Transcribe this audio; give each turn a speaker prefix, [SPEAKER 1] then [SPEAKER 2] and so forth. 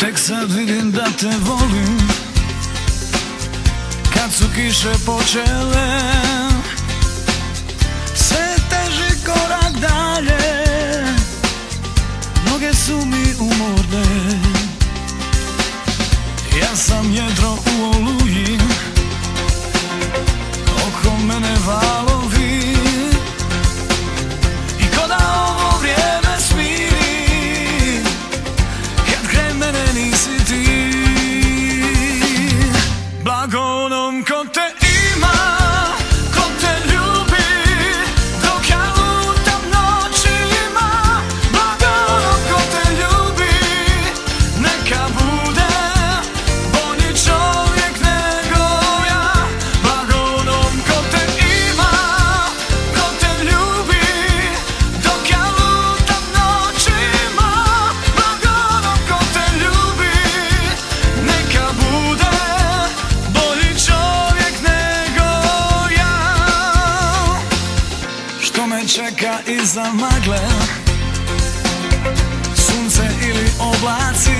[SPEAKER 1] Tek sad vidim da te volim. Kad su kiše počele Sve teži korak dalje. Noge su mi umorne. Ja sam jedro što me čeka iza magle? Sunce ili oblaci?